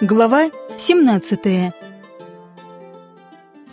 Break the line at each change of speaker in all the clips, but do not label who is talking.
Глава 17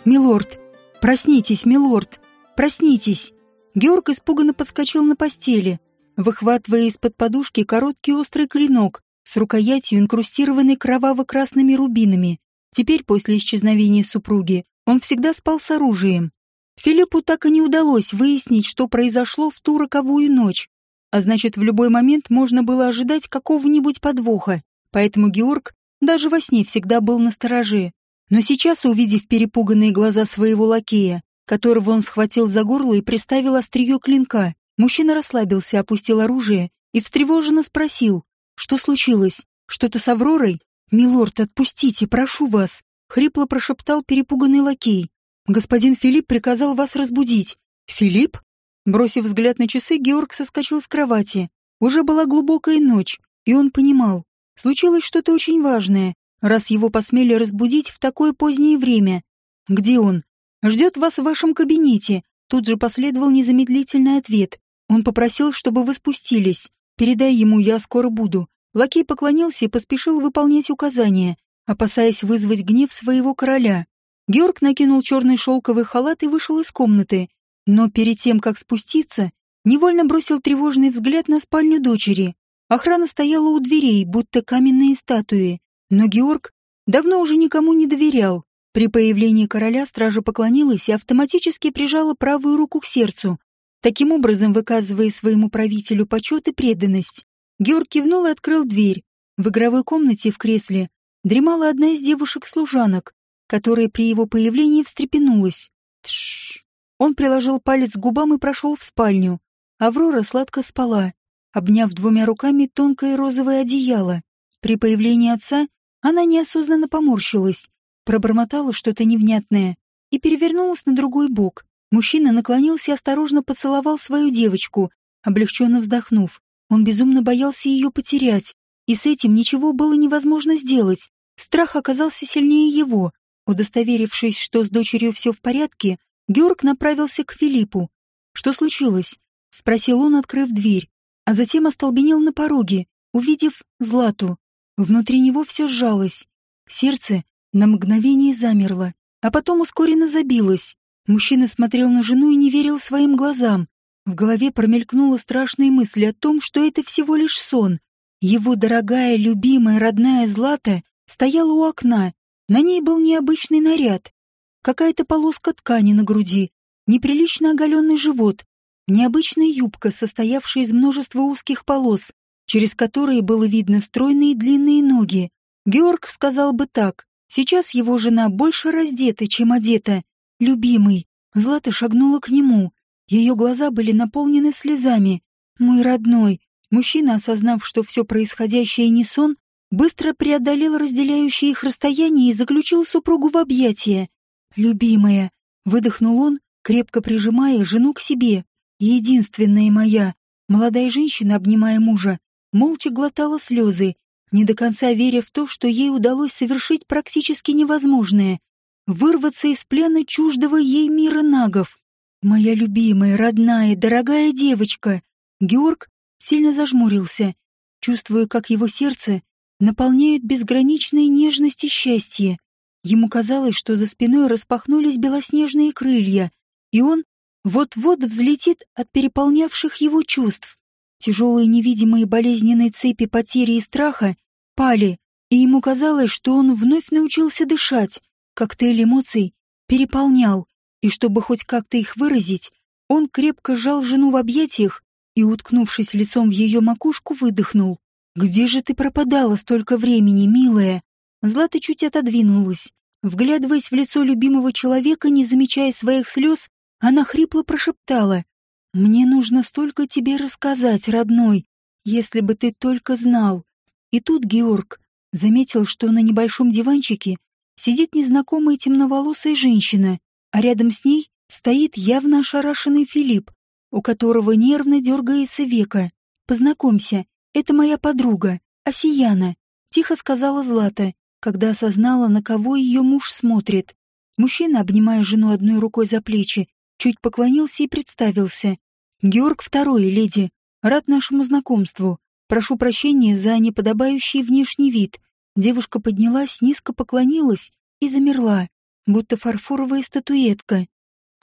«Милорд! Проснитесь, милорд! Проснитесь!» Георг испуганно подскочил на постели, выхватывая из-под подушки короткий острый клинок с рукоятью, инкрустированной кроваво-красными рубинами. Теперь, после исчезновения супруги, он всегда спал с оружием. Филиппу так и не удалось выяснить, что произошло в ту роковую ночь, а значит, в любой момент можно было ожидать какого-нибудь подвоха, поэтому Георг даже во сне всегда был настороже. Но сейчас, увидев перепуганные глаза своего лакея, которого он схватил за горло и приставил острие клинка, мужчина расслабился, опустил оружие и встревоженно спросил, что случилось, что-то с Авророй? «Милорд, отпустите, прошу вас!» — хрипло прошептал перепуганный лакей. «Господин Филипп приказал вас разбудить». «Филипп?» Бросив взгляд на часы, Георг соскочил с кровати. Уже была глубокая ночь, и он понимал, Случилось что-то очень важное, раз его посмели разбудить в такое позднее время. Где он? Ждет вас в вашем кабинете. Тут же последовал незамедлительный ответ. Он попросил, чтобы вы спустились. Передай ему, я скоро буду. Лакей поклонился и поспешил выполнять указания, опасаясь вызвать гнев своего короля. Георг накинул черный шелковый халат и вышел из комнаты. Но перед тем, как спуститься, невольно бросил тревожный взгляд на спальню дочери. Охрана стояла у дверей, будто каменные статуи, но Георг давно уже никому не доверял. При появлении короля стража поклонилась и автоматически прижала правую руку к сердцу, таким образом выказывая своему правителю почет и преданность. Георг кивнул и открыл дверь. В игровой комнате в кресле дремала одна из девушек-служанок, которая при его появлении встрепенулась. Тш. Он приложил палец к губам и прошел в спальню. Аврора сладко спала, обняв двумя руками тонкое розовое одеяло. При появлении отца она неосознанно поморщилась, пробормотала что-то невнятное и перевернулась на другой бок. Мужчина наклонился и осторожно поцеловал свою девочку, облегченно вздохнув. Он безумно боялся ее потерять, и с этим ничего было невозможно сделать. Страх оказался сильнее его. Удостоверившись, что с дочерью все в порядке, Георг направился к Филиппу. «Что случилось?» — спросил он, открыв дверь а затем остолбенел на пороге, увидев Злату. Внутри него все сжалось. Сердце на мгновение замерло, а потом ускоренно забилось. Мужчина смотрел на жену и не верил своим глазам. В голове промелькнула страшная мысль о том, что это всего лишь сон. Его дорогая, любимая, родная Злата стояла у окна. На ней был необычный наряд. Какая-то полоска ткани на груди, неприлично оголенный живот, Необычная юбка, состоявшая из множества узких полос, через которые было видно стройные длинные ноги. Георг сказал бы так. Сейчас его жена больше раздета, чем одета. Любимый. Злата шагнула к нему. Ее глаза были наполнены слезами. Мой родной. Мужчина, осознав, что все происходящее не сон, быстро преодолел разделяющее их расстояние и заключил супругу в объятия. «Любимая», — выдохнул он, крепко прижимая жену к себе единственная моя. Молодая женщина, обнимая мужа, молча глотала слезы, не до конца веря в то, что ей удалось совершить практически невозможное — вырваться из плена чуждого ей мира нагов. «Моя любимая, родная, дорогая девочка!» Георг сильно зажмурился, чувствуя, как его сердце наполняют безграничные нежность и счастье. Ему казалось, что за спиной распахнулись белоснежные крылья, и он вот-вот взлетит от переполнявших его чувств. Тяжелые невидимые болезненные цепи потери и страха пали, и ему казалось, что он вновь научился дышать. Коктейль эмоций переполнял, и чтобы хоть как-то их выразить, он крепко сжал жену в объятиях и, уткнувшись лицом в ее макушку, выдохнул. «Где же ты пропадала столько времени, милая?» Злата чуть отодвинулась, вглядываясь в лицо любимого человека, не замечая своих слез она хрипло прошептала. «Мне нужно столько тебе рассказать, родной, если бы ты только знал». И тут Георг заметил, что на небольшом диванчике сидит незнакомая темноволосая женщина, а рядом с ней стоит явно ошарашенный Филипп, у которого нервно дергается века. «Познакомься, это моя подруга, Осияна», — тихо сказала Злата, когда осознала, на кого ее муж смотрит. Мужчина, обнимая жену одной рукой за плечи, чуть поклонился и представился. «Георг Второй, леди, рад нашему знакомству. Прошу прощения за неподобающий внешний вид. Девушка поднялась, низко поклонилась и замерла, будто фарфоровая статуэтка.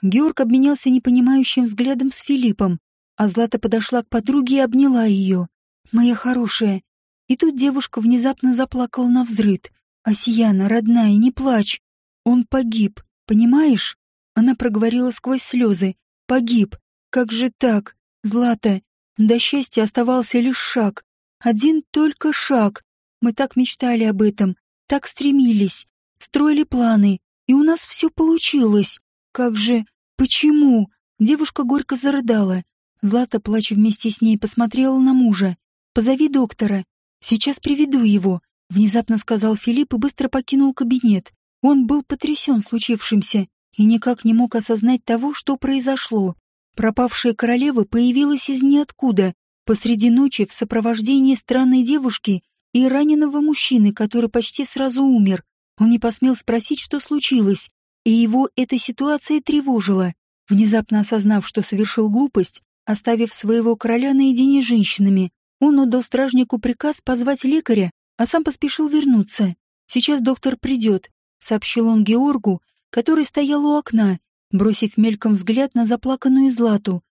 Георг обменялся непонимающим взглядом с Филиппом, а Злата подошла к подруге и обняла ее. «Моя хорошая». И тут девушка внезапно заплакала на взрыд. «Осияна, родная, не плачь. Он погиб, понимаешь?» Она проговорила сквозь слезы. «Погиб. Как же так? Злата, до счастья оставался лишь шаг. Один только шаг. Мы так мечтали об этом, так стремились, строили планы, и у нас все получилось. Как же... Почему?» Девушка горько зарыдала. Злата, плача вместе с ней, посмотрела на мужа. «Позови доктора. Сейчас приведу его», — внезапно сказал Филипп и быстро покинул кабинет. Он был потрясен случившимся и никак не мог осознать того, что произошло. Пропавшая королева появилась из ниоткуда, посреди ночи в сопровождении странной девушки и раненого мужчины, который почти сразу умер. Он не посмел спросить, что случилось, и его эта ситуация тревожила. Внезапно осознав, что совершил глупость, оставив своего короля наедине с женщинами, он отдал стражнику приказ позвать лекаря, а сам поспешил вернуться. «Сейчас доктор придет», — сообщил он Георгу, который стоял у окна, бросив мельком взгляд на заплаканную Злату,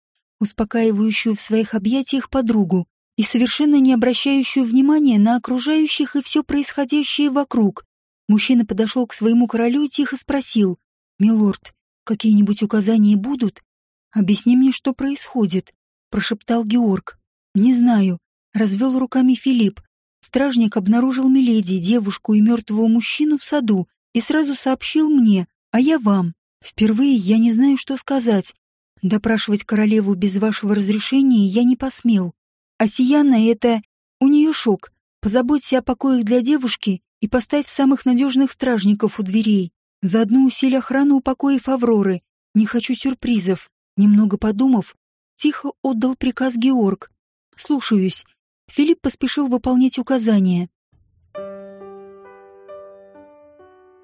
успокаивающую в своих объятиях подругу и совершенно не обращающую внимания на окружающих и все происходящее вокруг. Мужчина подошел к своему королю и тихо спросил, «Милорд, какие-нибудь указания будут? Объясни мне, что происходит», — прошептал Георг. «Не знаю», — развел руками Филипп. Стражник обнаружил Миледи, девушку и мертвого мужчину в саду и сразу сообщил мне, а я вам. Впервые я не знаю, что сказать. Допрашивать королеву без вашего разрешения я не посмел. А Сияна — это... У нее шок. Позаботься о покоях для девушки и поставь самых надежных стражников у дверей. Заодно усиль охрану у покоев Авроры. Не хочу сюрпризов. Немного подумав, тихо отдал приказ Георг. «Слушаюсь». Филипп поспешил выполнять указания.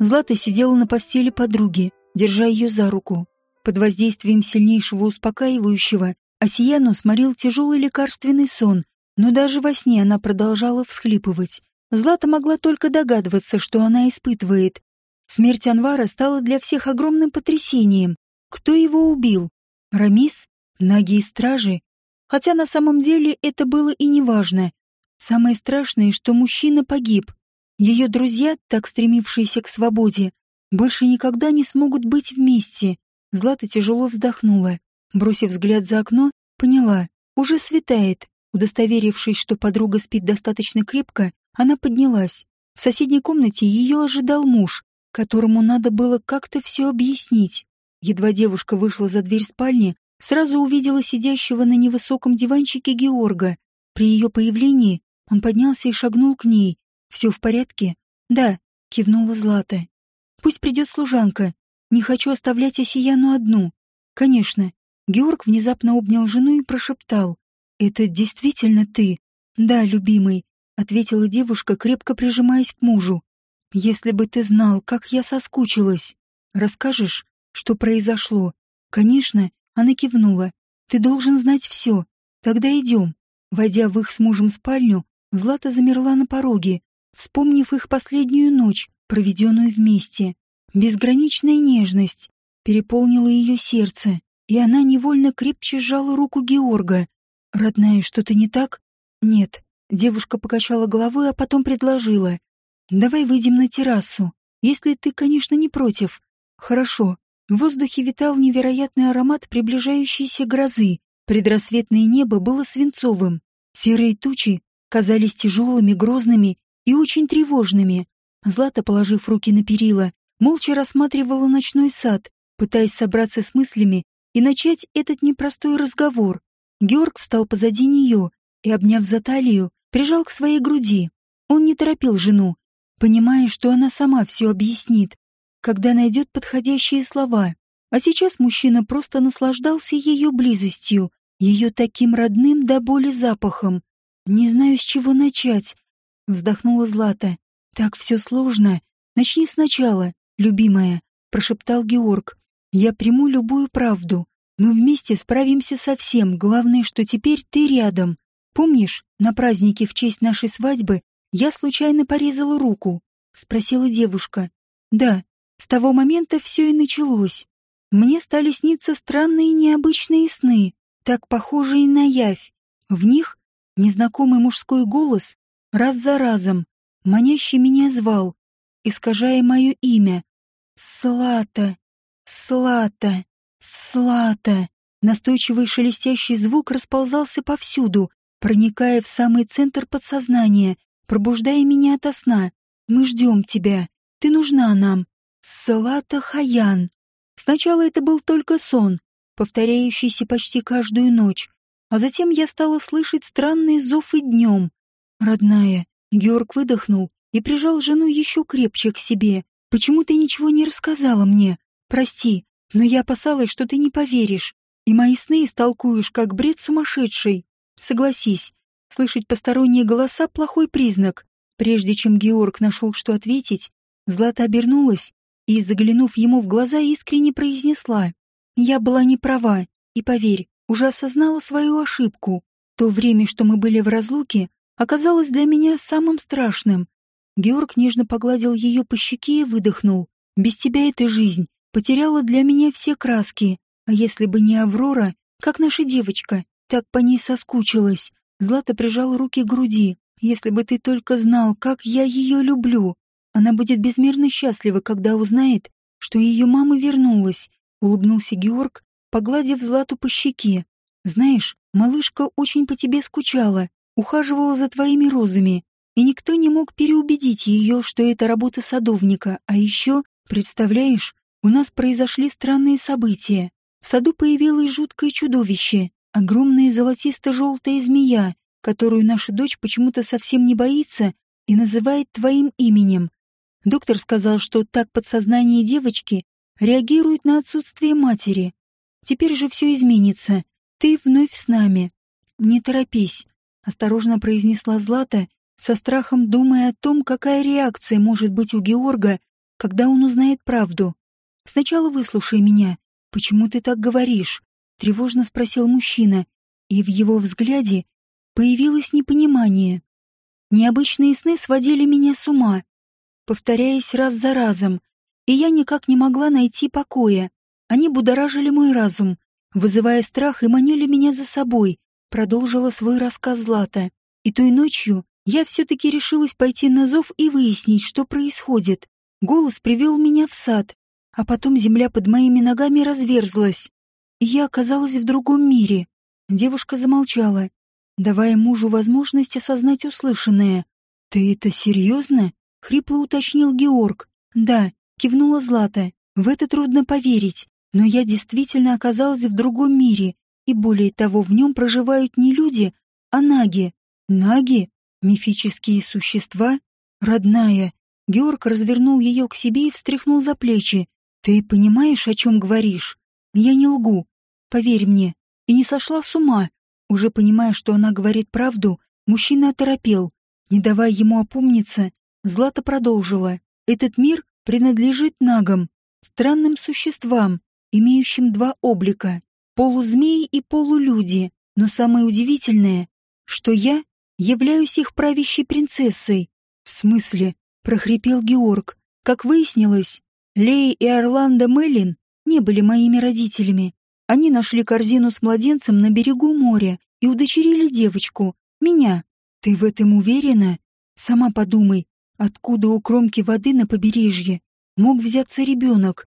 Злата сидела на постели подруги, держа ее за руку. Под воздействием сильнейшего успокаивающего Осияну сморил тяжелый лекарственный сон, но даже во сне она продолжала всхлипывать. Злата могла только догадываться, что она испытывает. Смерть Анвара стала для всех огромным потрясением. Кто его убил? Рамис? Наги стражи? Хотя на самом деле это было и не важно. Самое страшное, что мужчина погиб. Ее друзья, так стремившиеся к свободе, больше никогда не смогут быть вместе. Злата тяжело вздохнула. Бросив взгляд за окно, поняла, уже светает. Удостоверившись, что подруга спит достаточно крепко, она поднялась. В соседней комнате ее ожидал муж, которому надо было как-то все объяснить. Едва девушка вышла за дверь спальни, сразу увидела сидящего на невысоком диванчике Георга. При ее появлении он поднялся и шагнул к ней, «Все в порядке?» «Да», — кивнула Злата. «Пусть придет служанка. Не хочу оставлять Осияну одну». «Конечно». Георг внезапно обнял жену и прошептал. «Это действительно ты?» «Да, любимый», — ответила девушка, крепко прижимаясь к мужу. «Если бы ты знал, как я соскучилась. Расскажешь, что произошло?» «Конечно», — она кивнула. «Ты должен знать все. Тогда идем». Войдя в их с мужем спальню, Злата замерла на пороге, вспомнив их последнюю ночь, проведенную вместе. Безграничная нежность переполнила ее сердце, и она невольно крепче сжала руку Георга. «Родная, что-то не так?» «Нет». Девушка покачала головой, а потом предложила. «Давай выйдем на террасу, если ты, конечно, не против». «Хорошо». В воздухе витал невероятный аромат приближающейся грозы. Предрассветное небо было свинцовым. Серые тучи казались тяжелыми, грозными и очень тревожными. Злата, положив руки на перила, молча рассматривала ночной сад, пытаясь собраться с мыслями и начать этот непростой разговор. Георг встал позади нее и, обняв за талию, прижал к своей груди. Он не торопил жену, понимая, что она сама все объяснит, когда найдет подходящие слова. А сейчас мужчина просто наслаждался ее близостью, ее таким родным до боли запахом. Не знаю, с чего начать, Вздохнула Злата. «Так все сложно. Начни сначала, любимая», — прошептал Георг. «Я приму любую правду. Мы вместе справимся со всем. Главное, что теперь ты рядом. Помнишь, на празднике в честь нашей свадьбы я случайно порезала руку?» — спросила девушка. «Да, с того момента все и началось. Мне стали сниться странные необычные сны, так похожие на явь. В них незнакомый мужской голос раз за разом, манящий меня звал, искажая мое имя. «Слата! Слата! Слата!» Настойчивый шелестящий звук расползался повсюду, проникая в самый центр подсознания, пробуждая меня ото сна. «Мы ждем тебя. Ты нужна нам. Салата Хаян». Сначала это был только сон, повторяющийся почти каждую ночь, а затем я стала слышать странные зовы днем. «Родная», — Георг выдохнул и прижал жену еще крепче к себе. «Почему ты ничего не рассказала мне? Прости, но я опасалась, что ты не поверишь и мои сны истолкуешь как бред сумасшедший. Согласись, слышать посторонние голоса — плохой признак. Прежде чем Георг нашел, что ответить, Злата обернулась и, заглянув ему в глаза, искренне произнесла. «Я была не права, и, поверь, уже осознала свою ошибку. То время, что мы были в разлуке, оказалось для меня самым страшным. Георг нежно погладил ее по щеке и выдохнул. «Без тебя эта жизнь потеряла для меня все краски. А если бы не Аврора, как наша девочка, так по ней соскучилась. Злата прижала руки к груди. Если бы ты только знал, как я ее люблю. Она будет безмерно счастлива, когда узнает, что ее мама вернулась. Улыбнулся Георг, погладив Злату по щеке. Знаешь, малышка очень по тебе скучала, ухаживала за твоими розами, и никто не мог переубедить ее, что это работа садовника. А еще, представляешь, у нас произошли странные события. В саду появилось жуткое чудовище, огромная золотисто-желтая змея, которую наша дочь почему-то совсем не боится и называет твоим именем. Доктор сказал, что так подсознание девочки реагирует на отсутствие матери. Теперь же все изменится. Ты вновь с нами. Не торопись, осторожно произнесла Злата, со страхом думая о том, какая реакция может быть у Георга, когда он узнает правду. Сначала выслушай меня, «Почему ты так говоришь?» — тревожно спросил мужчина, и в его взгляде появилось непонимание. Необычные сны сводили меня с ума, повторяясь раз за разом, и я никак не могла найти покоя. Они будоражили мой разум, вызывая страх и манили меня за собой, продолжила свой рассказ Злата. И той ночью я все-таки решилась пойти на зов и выяснить, что происходит. Голос привел меня в сад, а потом земля под моими ногами разверзлась, и я оказалась в другом мире. Девушка замолчала, давая мужу возможность осознать услышанное. «Ты это серьезно?» — хрипло уточнил Георг. «Да», — кивнула Злата. «В это трудно поверить, но я действительно оказалась в другом мире, и более того, в нем проживают не люди, а наги. Наги? Мифические существа? Родная». Георг развернул ее к себе и встряхнул за плечи. «Ты понимаешь, о чем говоришь? Я не лгу. Поверь мне. И не сошла с ума». Уже понимая, что она говорит правду, мужчина оторопел. Не давая ему опомниться, Злата продолжила. «Этот мир принадлежит нагам, странным существам, имеющим два облика — полузмеи и полулюди. Но самое удивительное, что я являюсь их правящей принцессой. В смысле, прохрипел Георг. Как выяснилось, Лей и Орландо Меллин не были моими родителями. Они нашли корзину с младенцем на берегу моря и удочерили девочку, меня. Ты в этом уверена? Сама подумай, откуда у кромки воды на побережье мог взяться ребенок?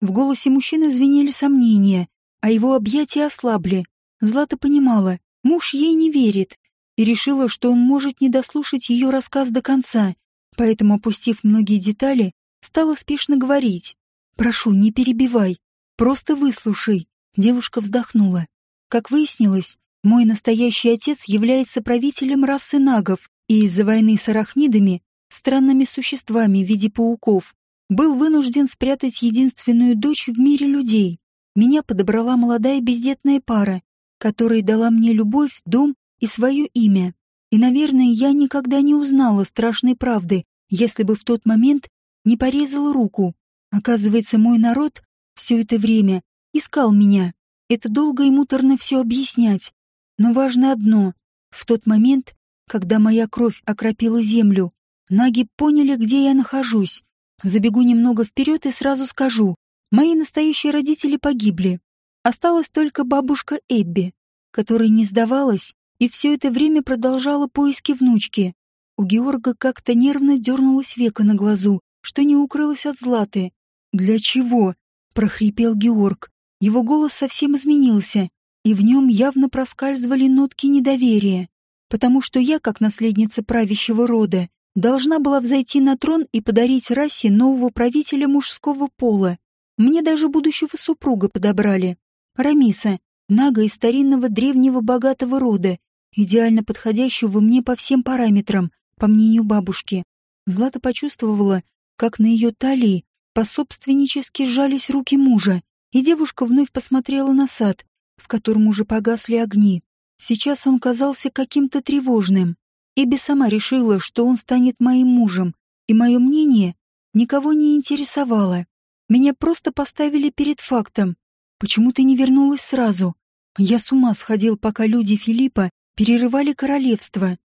В голосе мужчины звенели сомнения, а его объятия ослабли. Злата понимала, муж ей не верит, и решила, что он может не дослушать ее рассказ до конца, поэтому, опустив многие детали, стала спешно говорить. «Прошу, не перебивай. Просто выслушай». Девушка вздохнула. Как выяснилось, мой настоящий отец является правителем расы нагов и из-за войны с арахнидами, странными существами в виде пауков, был вынужден спрятать единственную дочь в мире людей. Меня подобрала молодая бездетная пара, которая дала мне любовь, дом и свое имя. И, наверное, я никогда не узнала страшной правды, если бы в тот момент не порезал руку. Оказывается, мой народ все это время искал меня. Это долго и муторно все объяснять. Но важно одно. В тот момент когда моя кровь окропила землю, наги поняли, где я нахожусь. Забегу немного вперед и сразу скажу. Мои настоящие родители погибли. Осталась только бабушка Эбби, которая не сдавалась и все это время продолжала поиски внучки. У Георга как-то нервно дернулось веко на глазу, что не укрылось от Златы. «Для чего?» — прохрипел Георг. Его голос совсем изменился, и в нем явно проскальзывали нотки недоверия, потому что я, как наследница правящего рода, должна была взойти на трон и подарить расе нового правителя мужского пола. Мне даже будущего супруга подобрали. Рамиса, нага из старинного древнего богатого рода, идеально подходящего мне по всем параметрам, по мнению бабушки. Злата почувствовала, как на ее талии пособственнически сжались руки мужа, и девушка вновь посмотрела на сад, в котором уже погасли огни. Сейчас он казался каким-то тревожным. Эбби сама решила, что он станет моим мужем, и мое мнение никого не интересовало. Меня просто поставили перед фактом. Почему ты не вернулась сразу? Я с ума сходил, пока люди Филиппа перерывали королевство.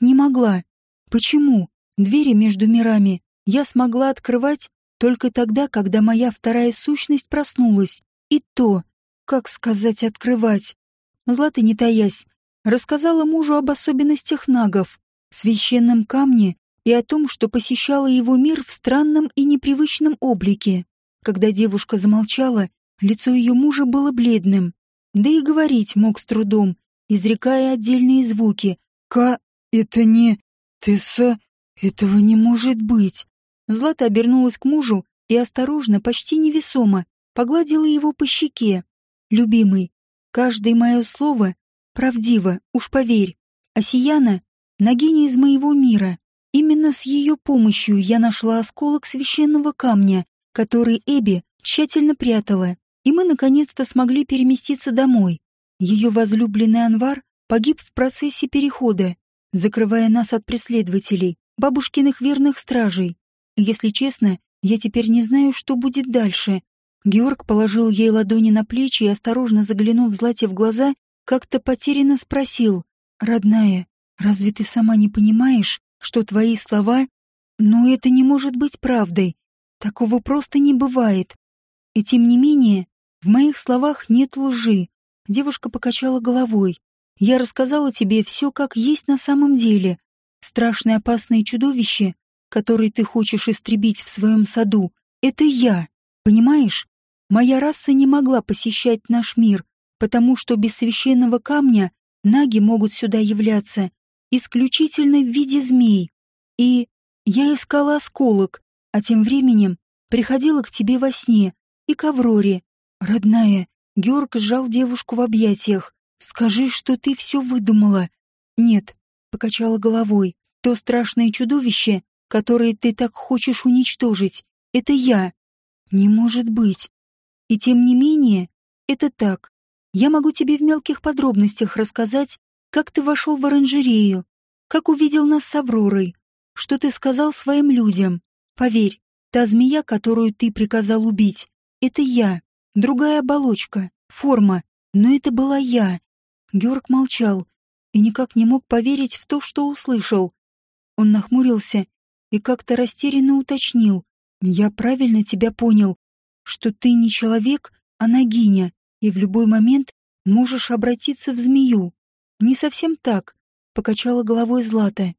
Не могла. Почему? Двери между мирами я смогла открывать только тогда, когда моя вторая сущность проснулась. И то, как сказать открывать. Злата, не таясь, рассказала мужу об особенностях нагов, священном камне и о том, что посещала его мир в странном и непривычном облике. Когда девушка замолчала, лицо ее мужа было бледным, да и говорить мог с трудом, изрекая отдельные звуки. «Ка... это не... Тесса... этого не может быть!» Злата обернулась к мужу и осторожно, почти невесомо, погладила его по щеке. «Любимый, каждое мое слово правдиво, уж поверь. А Сияна — ногиня из моего мира. Именно с ее помощью я нашла осколок священного камня, который Эбби тщательно прятала, и мы наконец-то смогли переместиться домой. Ее возлюбленный Анвар погиб в процессе перехода, закрывая нас от преследователей, бабушкиных верных стражей. Если честно, я теперь не знаю, что будет дальше. Георг положил ей ладони на плечи и, осторожно заглянув Злате в глаза, как-то потерянно спросил. «Родная, разве ты сама не понимаешь, что твои слова... Но это не может быть правдой. Такого просто не бывает. И тем не менее, в моих словах нет лжи. Девушка покачала головой. Я рассказала тебе все, как есть на самом деле. Страшное опасное чудовище который ты хочешь истребить в своем саду, это я, понимаешь? Моя раса не могла посещать наш мир, потому что без священного камня наги могут сюда являться исключительно в виде змей. И я искала осколок, а тем временем приходила к тебе во сне и к Авроре. Родная, Георг сжал девушку в объятиях. Скажи, что ты все выдумала. Нет, покачала головой. То страшное чудовище которые ты так хочешь уничтожить, это я. Не может быть. И тем не менее, это так. Я могу тебе в мелких подробностях рассказать, как ты вошел в оранжерею, как увидел нас с Авророй, что ты сказал своим людям. Поверь, та змея, которую ты приказал убить, это я. Другая оболочка, форма, но это была я. Георг молчал и никак не мог поверить в то, что услышал. Он нахмурился и как-то растерянно уточнил. «Я правильно тебя понял, что ты не человек, а нагиня, и в любой момент можешь обратиться в змею». «Не совсем так», — покачала головой Злата.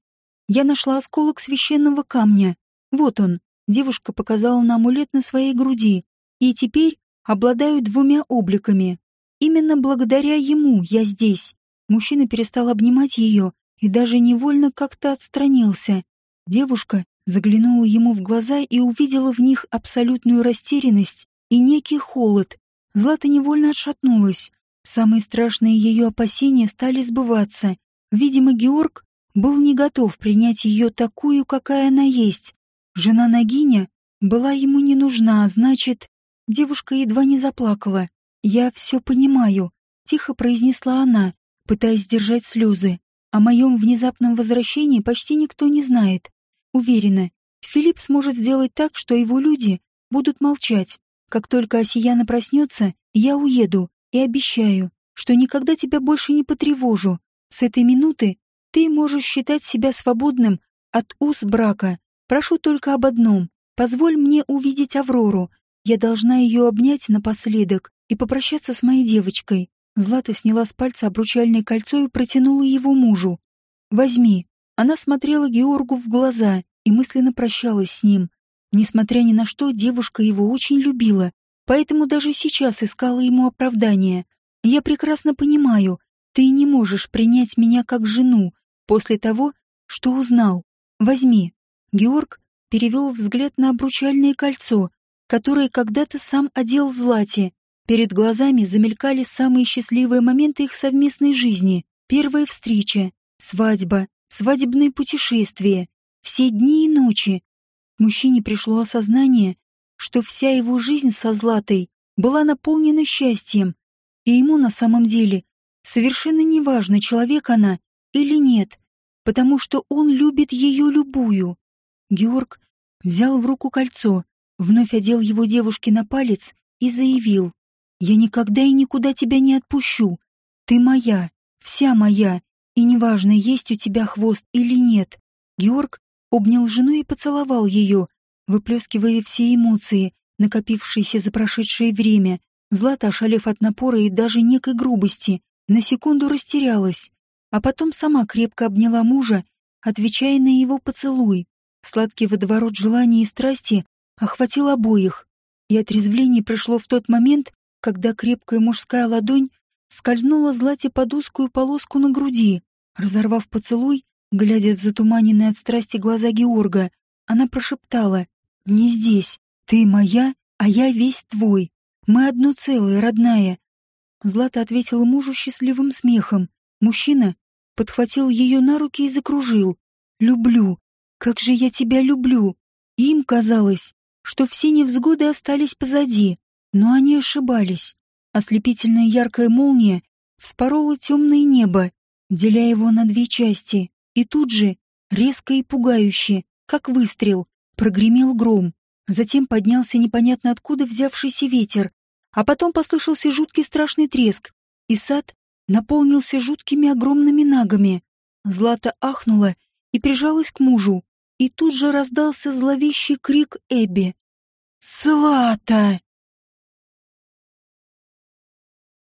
«Я нашла осколок священного камня. Вот он». Девушка показала на амулет на своей груди. «И теперь обладаю двумя обликами. Именно благодаря ему я здесь». Мужчина перестал обнимать ее и даже невольно как-то отстранился. Девушка заглянула ему в глаза и увидела в них абсолютную растерянность и некий холод. Злата невольно отшатнулась. Самые страшные ее опасения стали сбываться. Видимо, Георг был не готов принять ее такую, какая она есть. Жена Нагиня была ему не нужна, а значит... Девушка едва не заплакала. «Я все понимаю», — тихо произнесла она, пытаясь сдержать слезы. О моем внезапном возвращении почти никто не знает. Уверена, Филипп сможет сделать так, что его люди будут молчать. Как только Осияна проснется, я уеду и обещаю, что никогда тебя больше не потревожу. С этой минуты Ты можешь считать себя свободным от уз брака. Прошу только об одном. Позволь мне увидеть Аврору. Я должна ее обнять напоследок и попрощаться с моей девочкой. Злата сняла с пальца обручальное кольцо и протянула его мужу. «Возьми». Она смотрела Георгу в глаза и мысленно прощалась с ним. Несмотря ни на что, девушка его очень любила, поэтому даже сейчас искала ему оправдание. «Я прекрасно понимаю, ты не можешь принять меня как жену после того, что узнал. Возьми». Георг перевел взгляд на обручальное кольцо, которое когда-то сам одел Злате. Перед глазами замелькали самые счастливые моменты их совместной жизни. Первая встреча, свадьба, свадебные путешествия, все дни и ночи. Мужчине пришло осознание, что вся его жизнь со Златой была наполнена счастьем, и ему на самом деле совершенно неважно, человек она или нет, потому что он любит ее любую. Георг взял в руку кольцо, вновь одел его девушке на палец и заявил, «Я никогда и никуда тебя не отпущу. Ты моя, вся моя, и неважно, есть у тебя хвост или нет». Георг обнял жену и поцеловал ее, выплескивая все эмоции, накопившиеся за прошедшее время. Злата, ошалев от напора и даже некой грубости, на секунду растерялась, а потом сама крепко обняла мужа, отвечая на его поцелуй. Сладкий водоворот желания и страсти охватил обоих, и отрезвление пришло в тот момент, когда крепкая мужская ладонь скользнула Злате под узкую полоску на груди. Разорвав поцелуй, глядя в затуманенные от страсти глаза Георга, она прошептала «Не здесь. Ты моя, а я весь твой. Мы одно целое, родная». Злата ответила мужу счастливым смехом. Мужчина подхватил ее на руки и закружил. «Люблю. Как же я тебя люблю!» Им казалось, что все невзгоды остались позади. Но они ошибались. Ослепительная яркая молния вспорола темное небо, деля его на две части, и тут же, резко и пугающе, как выстрел, прогремел гром. Затем поднялся непонятно откуда взявшийся ветер, а потом послышался жуткий страшный треск, и сад наполнился жуткими огромными нагами. Злата ахнула и прижалась к мужу, и тут же раздался зловещий крик Эбби. «Злата!»